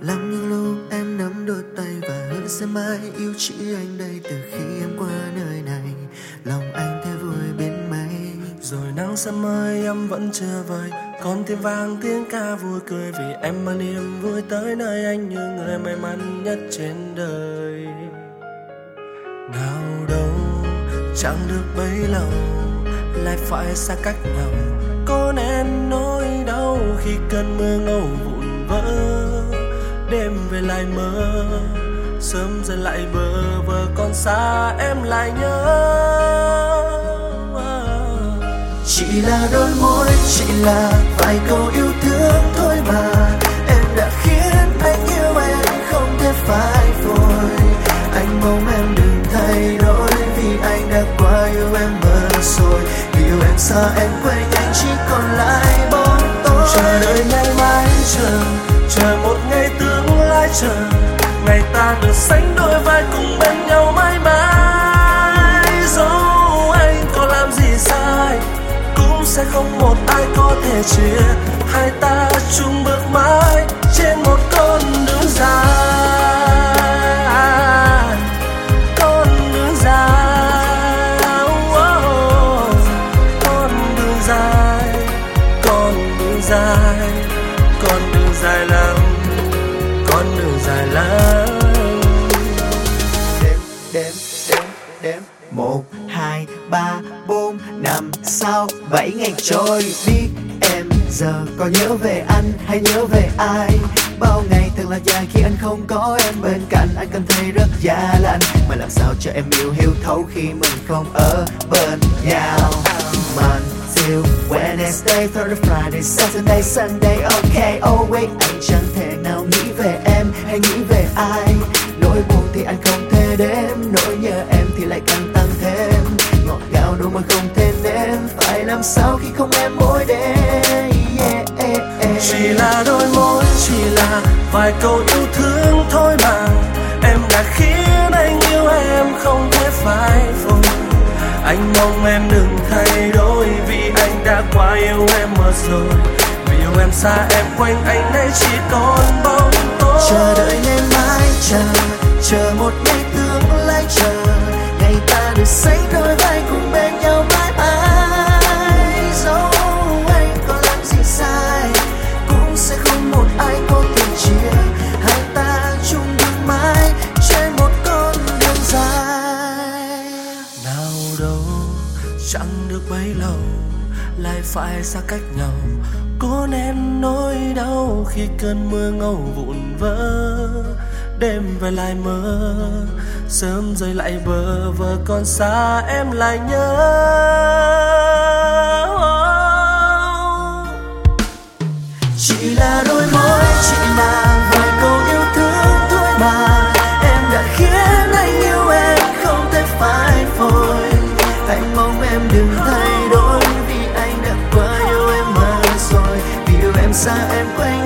lắm những lúc em nắm đôi tay và hứa sẽ mãi yêu chỉ anh đây từ khi em qua nơi này. Lòng anh thấy vui biến mấy rồi nắng sớm mới em vẫn chưa vời, còn tiếng vang tiếng ca vui cười vì em mang niềm vui tới nơi anh như người may mắn nhất trên đời. Nào đâu, chẳng được bấy lâu, lại phải xa cách nhau. Có nên nỗi đau khi cơn mưa ngâu vụn vỡ đêm về lại mơ. Sớm dần lại bờ vờ còn xa em lại nhớ. Chỉ là đôi môi, chỉ là vài câu yêu thương thôi mà. Em đã khiến anh yêu em không thể phai vội anh mong em đừng thay đổi vì anh đã quá yêu em mất rồi. Yêu em xa em quên, anh chỉ còn lại bóng tối. Chờ đợi ngày mai chờ chờ một ngày chờ. Ngày ta được sánh đôi vai cùng bên nhau mãi mãi. Dẫu anh có làm gì sai cũng sẽ không một ai có thể chia hai ta chung bước mãi trên một con đường dài. Con đường dài. Oh, con đường dài. Con đường dài. Con đường dài lắm con đường dài lắm. Đếm đếm đếm đếm. Một hai ba bốn năm sáu bảy ngày trôi đi. Em giờ có nhớ về anh hay nhớ về ai? Bao ngày thật là dài khi anh không có em bên cạnh. Anh cảm thấy rất già lạnh. Mà làm sao cho em yêu hiểu thấu khi mình không ở bên nhau? Monday, Wednesday, Thursday, Friday, Saturday, Sunday, okay, oh wait Anh chẳng thể nào nghĩ thì anh không thể đếm. Nỗi nhớ em thì lại càng tăng thêm. Ngọt ngào đâu mà không thể nếm. Phải làm sao khi không em mỗi đêm. Yeah, yeah, yeah. chỉ là đôi môi chỉ là vài câu yêu thương thôi mà. Em đã khiến anh yêu em không thể phai phôi anh mong em đừng thay đổi vì anh đã quá yêu em mất rồi. Vì yêu em xa em quanh anh nay chỉ còn được bấy lâu, lại phải xa cách nhau. Có nén nỗi đau khi cơn mưa ngâu vụn vỡ, đêm về lại mơ, sớm rơi lại bờ vờ còn xa em lại nhớ. Vì yêu em